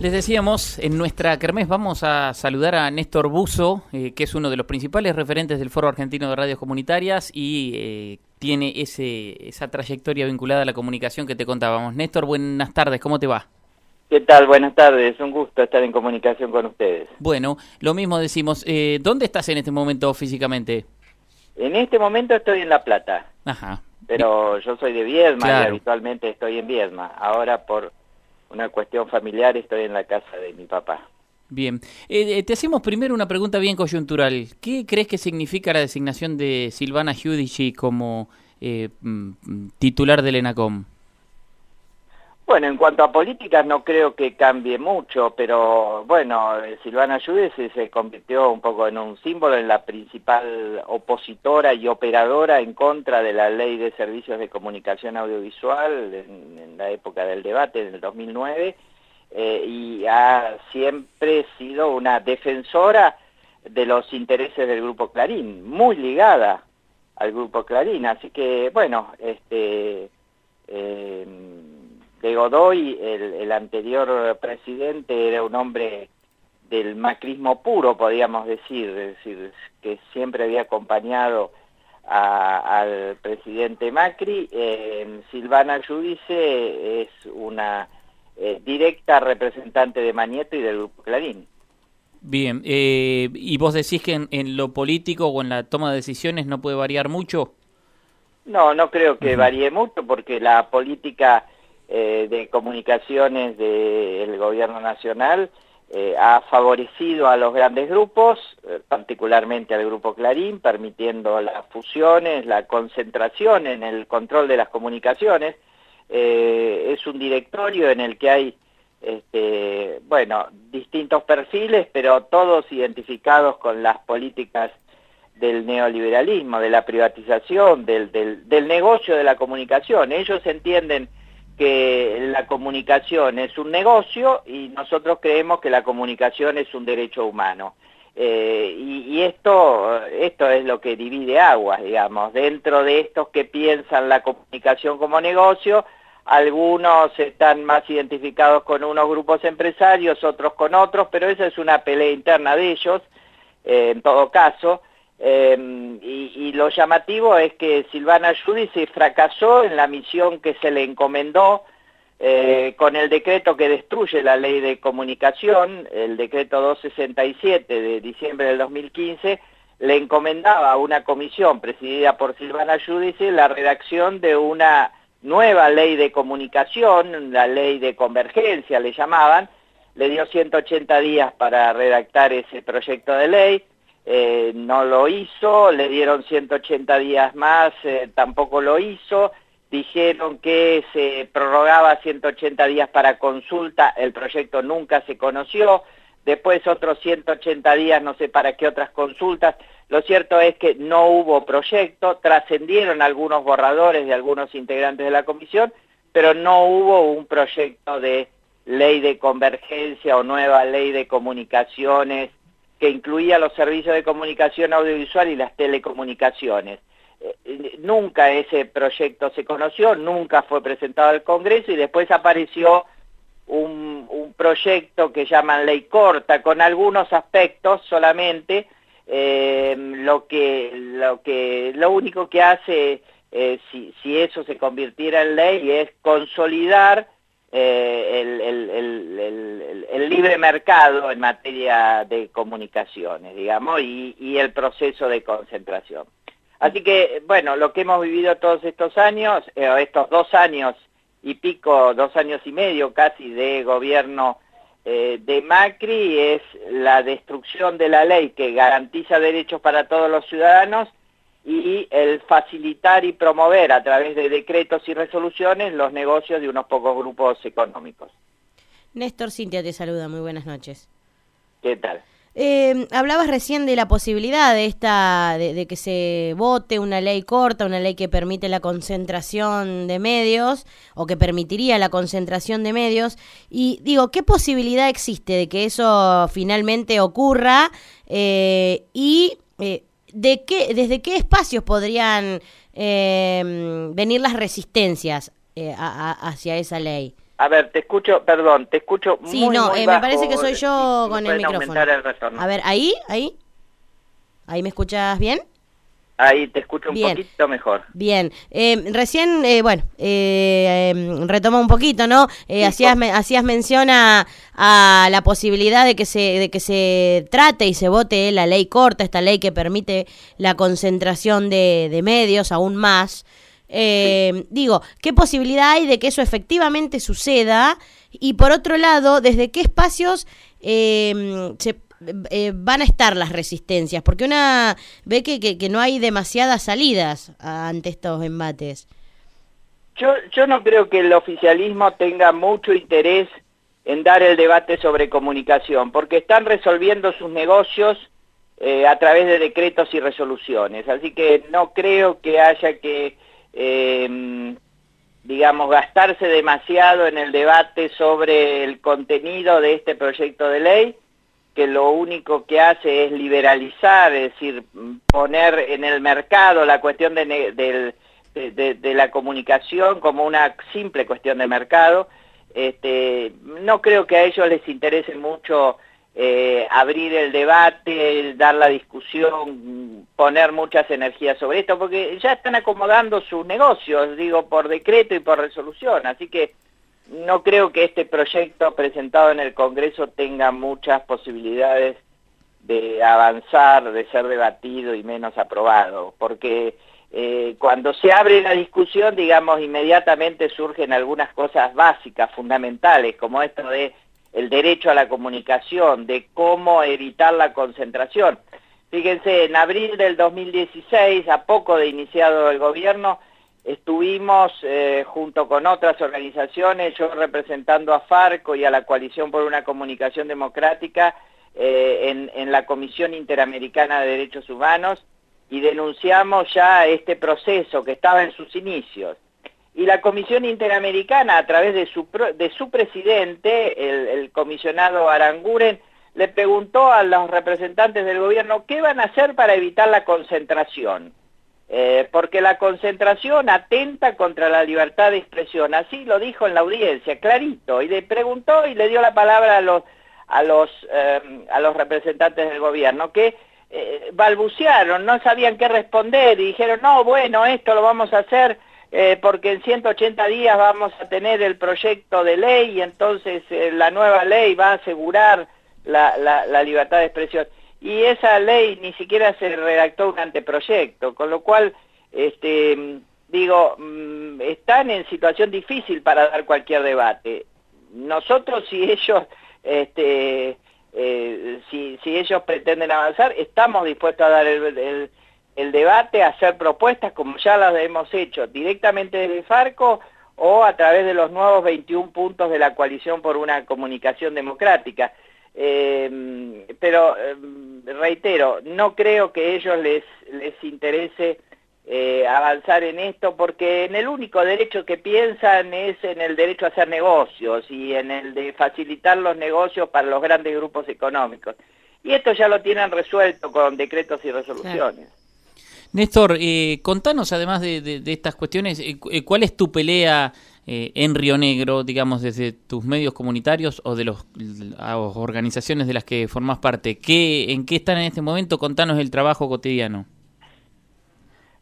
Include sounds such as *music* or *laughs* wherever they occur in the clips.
Les decíamos, en nuestra kermés vamos a saludar a Néstor Buzo, eh, que es uno de los principales referentes del Foro Argentino de Radios Comunitarias y eh, tiene ese, esa trayectoria vinculada a la comunicación que te contábamos. Néstor, buenas tardes, ¿cómo te va? ¿Qué tal? Buenas tardes, un gusto estar en comunicación con ustedes. Bueno, lo mismo decimos, eh, ¿dónde estás en este momento físicamente? En este momento estoy en La Plata. Ajá. Pero yo soy de Viedma y habitualmente estoy en Viedma. Ahora por una cuestión familiar estoy en la casa de mi papá. Bien, eh, eh, te hacemos primero una pregunta bien coyuntural. ¿Qué crees que significa la designación de Silvana Giudici como eh, mm, titular del ENACOM? Bueno, en cuanto a políticas no creo que cambie mucho, pero bueno, Silvana Giudici se convirtió un poco en un símbolo, en la principal opositora y operadora en contra de la ley de servicios de comunicación audiovisual en, la época del debate, en el 2009, eh, y ha siempre sido una defensora de los intereses del Grupo Clarín, muy ligada al Grupo Clarín, así que bueno, este... Eh, de Godoy, el, anterior presidente era un hombre del macrismo puro, podríamos decir, es decir, que siempre había acompañado al presidente Macri. Eh, Silvana Judice es una eh, directa representante de Mañeto y del Grupo Clarín. Bien, eh, ¿y vos decís que en, lo político o en la toma de decisiones no puede variar mucho? No, no creo que varíe mucho porque la política eh, de comunicaciones del gobierno nacional eh, ha favorecido a los grandes grupos, eh, particularmente al grupo Clarín, permitiendo las fusiones, la concentración en el control de las comunicaciones. es un directorio en el que hay este, bueno, distintos perfiles, pero todos identificados con las políticas del neoliberalismo, de la privatización, del, del, del negocio de la comunicación. Ellos entienden que la comunicación es un negocio y nosotros creemos que la comunicación es un derecho humano. Eh, y, esto, esto es lo que divide aguas, digamos. Dentro de estos que piensan la comunicación como negocio, algunos están más identificados con unos grupos empresarios, otros con otros, pero esa es una pelea interna de ellos, eh, en todo caso. Em, y, lo llamativo es que Silvana Giudice fracasó en la misión que se le encomendó eh, con el decreto que destruye la ley de comunicación, el decreto 267 de diciembre del 2015, le encomendaba a una comisión presidida por Silvana Giudice la redacción de una nueva ley de comunicación, la ley de convergencia le llamaban, le dio 180 días para redactar ese proyecto de ley, eh, no lo hizo, le dieron 180 días más, eh, tampoco lo hizo, dijeron que se prorrogaba 180 días para consulta, el proyecto nunca se conoció, después otros 180 días no sé para qué otras consultas, lo cierto es que no hubo proyecto, trascendieron algunos borradores de algunos integrantes de la comisión, pero no hubo un proyecto de ley de convergencia o nueva ley de comunicaciones que incluía los servicios de comunicación audiovisual y las telecomunicaciones. Eh, nunca ese proyecto se conoció, nunca fue presentado al Congreso y después apareció un, proyecto que llaman ley corta, con algunos aspectos solamente, eh, lo, que, lo, que, lo único que hace, eh, si, si eso se convirtiera en ley, es consolidar eh, el, libre mercado en materia de comunicaciones, digamos, y, el proceso de concentración. Así que, bueno, lo que hemos vivido todos estos años, eh, estos dos años y pico, dos años y medio casi de gobierno eh, de Macri, es la destrucción de la ley que garantiza derechos para todos los ciudadanos y el facilitar y promover a través de decretos y resoluciones los negocios de unos pocos grupos económicos. Néstor Cintia te saluda, muy buenas noches. ¿Qué tal? Eh, hablabas recién de la posibilidad de esta de, que se vote una ley corta, una ley que permite la concentración de medios o que permitiría la concentración de medios y digo qué posibilidad existe de que eso finalmente ocurra eh, y eh, de qué, desde qué espacios podrían eh, venir las resistencias eh, hacia esa ley. A ver, te escucho, perdón, te escucho sí, muy, no, muy eh, bajo. me parece que soy yo con el micrófono. El. A ver, ahí, ahí. ¿Ahí me escuchas bien? Ahí te escucho un poquito mejor. Bien, eh, recién, eh, bueno, eh, em, retoma un poquito, ¿no? Eh, hacías, hacías mención a, la posibilidad de que, se, de que se trate y se vote la ley corta, esta ley que permite la concentración de, de medios aún más. Eh, digo, ¿qué posibilidad hay de que eso efectivamente suceda? Y por otro lado, ¿desde qué espacios eh, eh, van a estar las resistencias? Porque una ve que, que, no hay demasiadas salidas ante estos embates. Yo, yo no creo que el oficialismo tenga mucho interés en dar el debate sobre comunicación, porque están resolviendo sus negocios a través de decretos y resoluciones. Así que no creo que haya que eh, digamos, gastarse demasiado en el debate sobre el contenido de este proyecto de ley, que lo único que hace es liberalizar, es decir, poner en el mercado la cuestión de, de, la comunicación como una simple cuestión de mercado. Este, no creo que a ellos les interese mucho eh, abrir el debate, dar la discusión, poner muchas energías sobre esto, porque ya están acomodando sus negocios, digo, por decreto y por resolución, así que no creo que este proyecto presentado en el Congreso tenga muchas posibilidades de avanzar, de ser debatido y menos aprobado, porque eh, cuando se abre la discusión, digamos, inmediatamente surgen algunas cosas básicas, fundamentales, como esto de el derecho a la comunicación, de cómo evitar la concentración. Fíjense, en abril del 2016, a poco de iniciado el gobierno, estuvimos eh, junto con otras organizaciones, yo representando a Farco y a la Coalición por una Comunicación Democrática, eh, en, la Comisión Interamericana de Derechos Humanos, y denunciamos ya este proceso que estaba en sus inicios y la Comisión Interamericana, a través de su, de su presidente, el, comisionado Aranguren, le preguntó a los representantes del gobierno qué van a hacer para evitar la concentración. Eh, porque la concentración atenta contra la libertad de expresión, así lo dijo en la audiencia, clarito, y le preguntó y le dio la palabra a los, a los, eh, a los representantes del gobierno, que eh, balbucearon, no sabían qué responder y dijeron, no, bueno, esto lo vamos a hacer porque en 180 días vamos a tener el proyecto de ley y entonces la nueva ley va a asegurar la, la, libertad de expresión. Y esa ley ni siquiera se redactó un anteproyecto, con lo cual, este, digo, mm, están en situación difícil para dar cualquier debate. Nosotros, si ellos, este, eh, si, ellos pretenden avanzar, estamos dispuestos a dar el el debate, hacer propuestas como ya las hemos hecho directamente desde Farco o a través de los nuevos 21 puntos de la coalición por una comunicación democrática. Eh, pero eh, reitero, no creo que a ellos les, les interese eh, avanzar en esto porque en el único derecho que piensan es en el derecho a hacer negocios y en el de facilitar los negocios para los grandes grupos económicos. Y esto ya lo tienen resuelto con decretos y resoluciones. Néstor, eh, contanos además de, estas cuestiones, eh, ¿cuál es tu pelea en Río Negro, digamos, desde tus medios comunitarios o de las organizaciones de las que formas parte? ¿Qué, ¿En qué están en este momento? Contanos el trabajo cotidiano.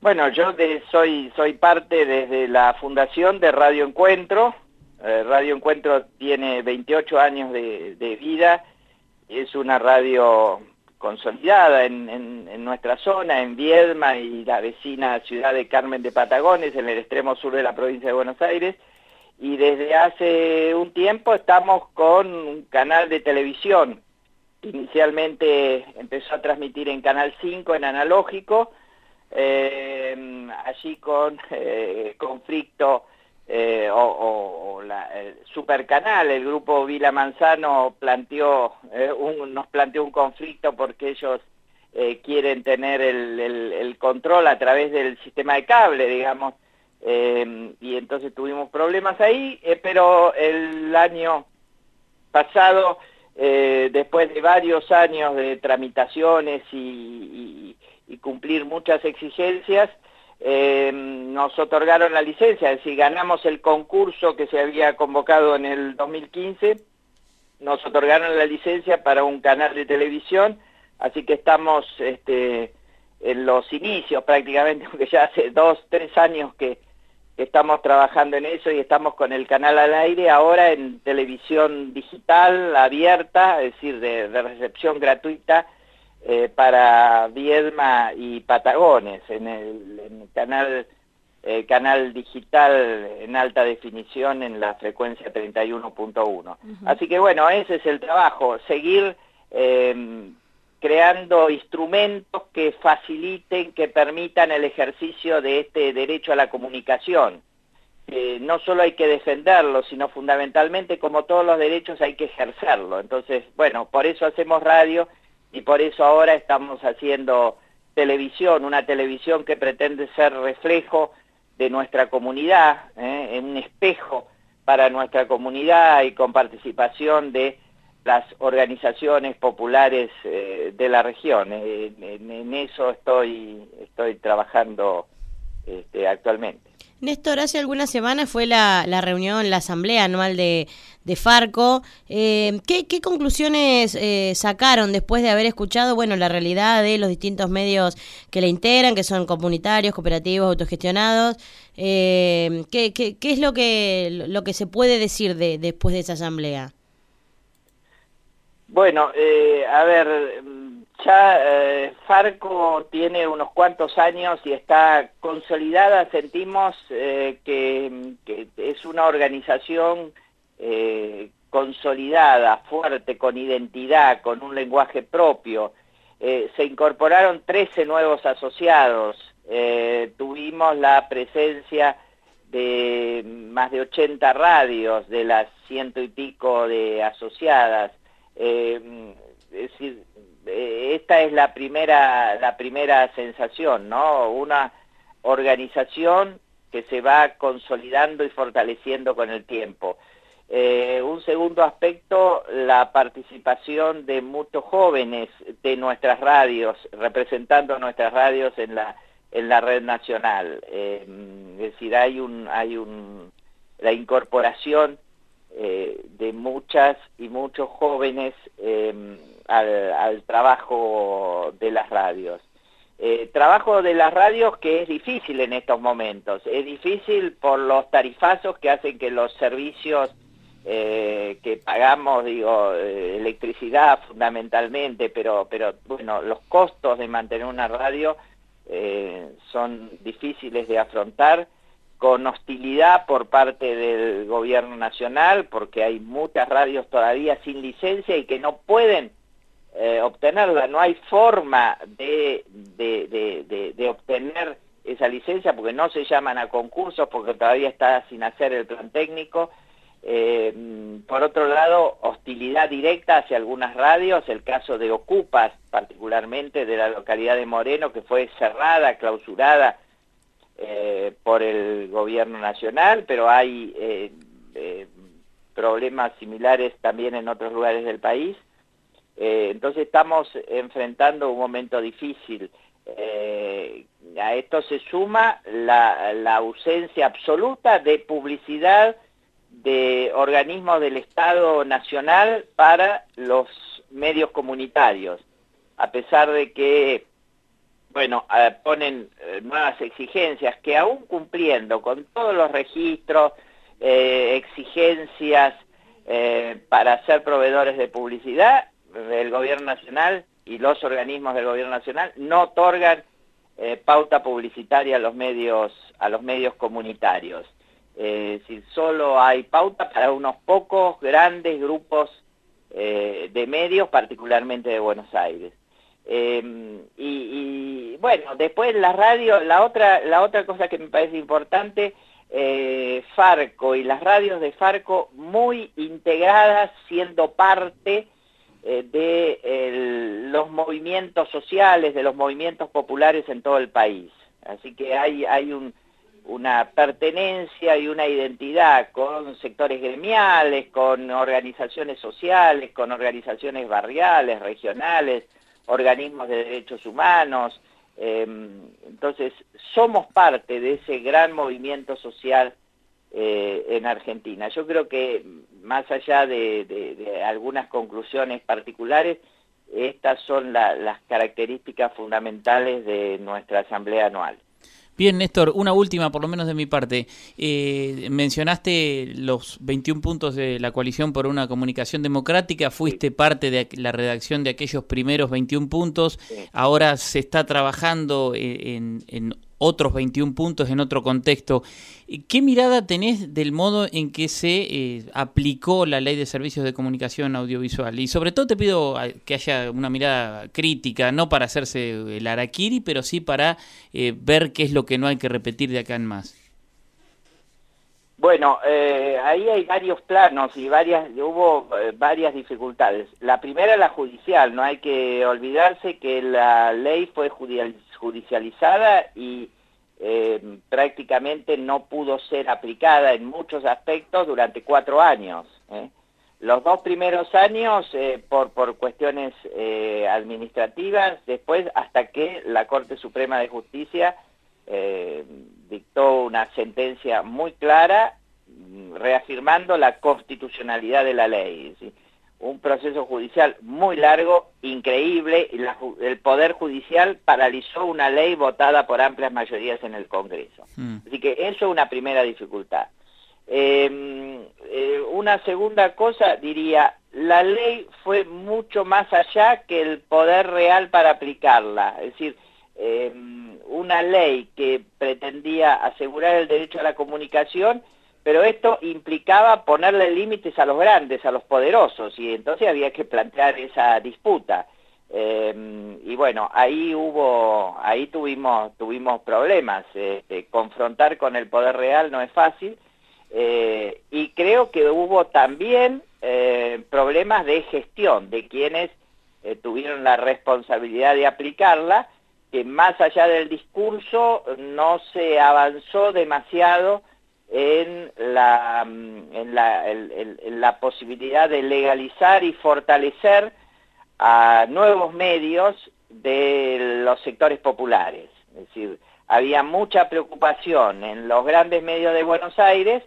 Bueno, yo soy, soy parte desde la fundación de Radio Encuentro. radio Encuentro tiene 28 años de, de vida, es una radio consolidada en, nuestra zona, en Viedma y la vecina ciudad de Carmen de Patagones, en el extremo sur de la provincia de Buenos Aires, y desde hace un tiempo estamos con un canal de televisión. Inicialmente empezó a transmitir en Canal 5, en analógico, eh, allí con eh, conflicto eh, o, la, el Supercanal, el grupo Vila Manzano planteó, eh, nos planteó un conflicto porque ellos eh, quieren tener el, control a través del sistema de cable, digamos, y entonces tuvimos problemas ahí, pero el año pasado, después de varios años de tramitaciones y cumplir muchas exigencias, eh, nos otorgaron la licencia, es decir, ganamos el concurso que se había convocado en el 2015, nos otorgaron la licencia para un canal de televisión, así que estamos este, en los inicios prácticamente, *laughs* porque ya hace dos, tres años que, estamos trabajando en eso y estamos con el canal al aire ahora en televisión digital abierta, es decir, de recepción gratuita, eh, para Viedma y Patagones, en el, canal, eh, canal digital en alta definición en la frecuencia 31.1. Así que bueno, ese es el trabajo, seguir em, creando instrumentos que faciliten, que permitan el ejercicio de este derecho a la comunicación. no solo hay que defenderlo, sino fundamentalmente, como todos los derechos, hay que ejercerlo. Entonces, bueno, por eso hacemos radio y por eso ahora estamos haciendo televisión, una televisión que pretende ser reflejo de nuestra comunidad, ¿eh? un espejo para nuestra comunidad y con participación de las organizaciones populares eh, de la región. Eh, en, eso estoy, estoy trabajando este, actualmente. Néstor, hace algunas semanas fue la, reunión, la asamblea anual de, Farco. Eh, ¿qué, conclusiones eh, sacaron después de haber escuchado bueno, la realidad de los distintos medios que la integran, que son comunitarios, cooperativos, autogestionados? Eh, ¿qué, qué, es lo que, lo que se puede decir de, después de esa asamblea? Bueno, a ver ya eh, Farco tiene unos cuantos años y está consolidada, sentimos eh, que, es una organización eh, consolidada, fuerte, con identidad, con un lenguaje propio. se incorporaron 13 nuevos asociados, tuvimos la presencia de más de 80 radios de las ciento y pico de asociadas. es decir, eh, esta es la primera, la primera sensación, ¿no? Una organización que se va consolidando y fortaleciendo con el tiempo. Eh, un segundo aspecto, la participación de muchos jóvenes de nuestras radios, representando nuestras radios en la, en la red nacional. Eh, es decir, hay, un, hay un, la incorporación de muchas y muchos jóvenes al, trabajo de las radios. Eh, trabajo de las radios que es difícil en estos momentos. Es difícil por los tarifazos que hacen que los servicios eh, que pagamos, digo, eh, electricidad fundamentalmente, pero, pero bueno, los costos de mantener una radio son difíciles de afrontar con hostilidad por parte del gobierno nacional, porque hay muchas radios todavía sin licencia y que no pueden eh, obtenerla. No hay forma de, de, obtener esa licencia porque no se llaman a concursos, porque todavía está sin hacer el plan técnico. Eh, por otro lado, hostilidad directa hacia algunas radios, el caso de Ocupas, particularmente de la localidad de Moreno, que fue cerrada, clausurada eh, por el gobierno nacional, pero hay problemas similares también en otros lugares del país. Eh, entonces estamos enfrentando un momento difícil. Eh, a esto se suma la, ausencia absoluta de publicidad de organismos del Estado Nacional para los medios comunitarios, a pesar de que, bueno, eh, ponen nuevas exigencias que aún cumpliendo con todos los registros, exigencias para ser proveedores de publicidad, del gobierno nacional y los organismos del gobierno nacional no otorgan eh, pauta publicitaria a los medios, a los medios comunitarios. Eh, si solo hay pauta para unos pocos grandes grupos eh, de medios, particularmente de Buenos Aires. Em, y, bueno, después la radio, la otra, la otra cosa que me parece importante, Farco y las radios de Farco muy integradas, siendo parte eh, de los movimientos sociales, de los movimientos populares en todo el país. Así que hay, hay una pertenencia y una identidad con sectores gremiales, con organizaciones sociales, con organizaciones barriales, regionales, organismos de derechos humanos, entonces, somos parte de ese gran movimiento social en Argentina. Yo creo que más allá de algunas conclusiones particulares, estas son las características fundamentales de nuestra asamblea anual. Bien, Néstor, una última, por lo menos de mi parte. Eh, mencionaste los 21 puntos de la coalición por una comunicación democrática, fuiste parte de la redacción de aquellos primeros 21 puntos, ahora se está trabajando en, en otros 21 puntos en otro contexto. ¿Qué mirada tenés del modo en que se eh, aplicó la ley de servicios de comunicación audiovisual? Y sobre todo te pido que haya una mirada crítica, no para hacerse el araquiri, pero sí para eh, ver qué es lo que no hay que repetir de acá en más. Bueno, eh, ahí hay varios planos y varias hubo varias dificultades. La primera la judicial, no hay que olvidarse que la ley fue judicializada y eh, prácticamente no pudo ser aplicada en muchos aspectos durante cuatro años. ¿eh? Los dos primeros años eh, por, por cuestiones administrativas, después hasta que la Corte Suprema de Justicia dictó una sentencia muy clara mm, reafirmando la constitucionalidad de la ley un proceso judicial muy largo, increíble, y el Poder Judicial paralizó una ley votada por amplias mayorías en el Congreso. Mm. Así que eso es una primera dificultad. Em, eh, una segunda cosa, diría, la ley fue mucho más allá que el poder real para aplicarla. Es decir, em, una ley que pretendía asegurar el derecho a la comunicación pero esto implicaba ponerle límites a los grandes, a los poderosos, y entonces había que plantear esa disputa. Em, y bueno, ahí hubo, ahí tuvimos, tuvimos problemas. Este, confrontar con el poder real no es fácil, eh, y creo que hubo también eh, problemas de gestión de quienes eh, tuvieron la responsabilidad de aplicarla, que más allá del discurso no se avanzó demasiado en la, en la, en la posibilidad de legalizar y fortalecer a nuevos medios de los sectores populares. Es decir, había mucha preocupación en los grandes medios de Buenos Aires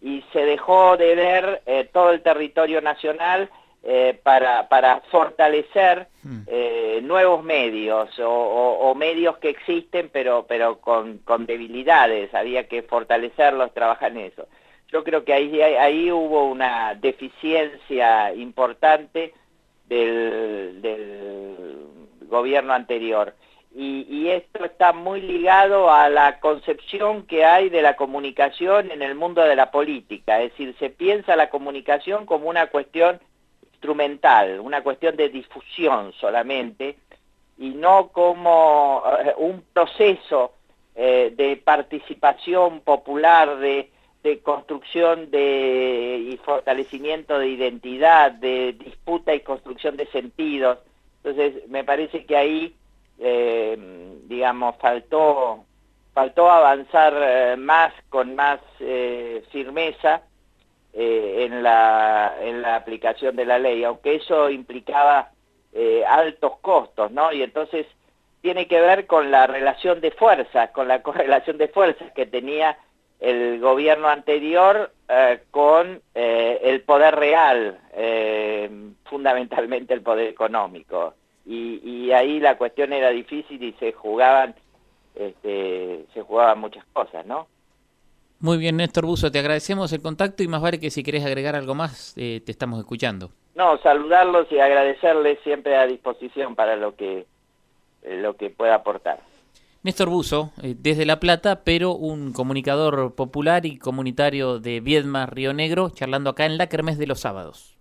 y se dejó de ver eh, todo el territorio nacional eh, para, para, fortalecer hmm. eh, nuevos medios o, medios que existen pero, pero con, con, debilidades, había que fortalecerlos, trabajar en eso. Yo creo que ahí, ahí hubo una deficiencia importante del, del gobierno anterior. Y, y, esto está muy ligado a la concepción que hay de la comunicación en el mundo de la política, es decir, se piensa la comunicación como una cuestión instrumental, una cuestión de difusión solamente, y no como eh, un proceso eh, de participación popular, de, construcción de, y fortalecimiento de identidad, de disputa y construcción de sentidos. Entonces, me parece que ahí, eh, digamos, faltó, faltó avanzar más, con más firmeza, eh, en, la, en la aplicación de la ley, aunque eso implicaba eh, altos costos, ¿no? Y entonces tiene que ver con la relación de fuerzas, con la *laughs* correlación de fuerzas que tenía el gobierno anterior eh, con el poder real, fundamentalmente el poder económico. Y, ahí la cuestión era difícil y se jugaban, este, se jugaban muchas cosas, ¿no? Muy bien, Néstor Buzo, te agradecemos el contacto y más vale que si querés agregar algo más, eh, te estamos escuchando. No, saludarlos y agradecerles siempre a disposición para lo que, eh, lo que pueda aportar. Néstor Buzo, eh, desde La Plata, pero un comunicador popular y comunitario de Viedma, Río Negro, charlando acá en la Kermés de los Sábados.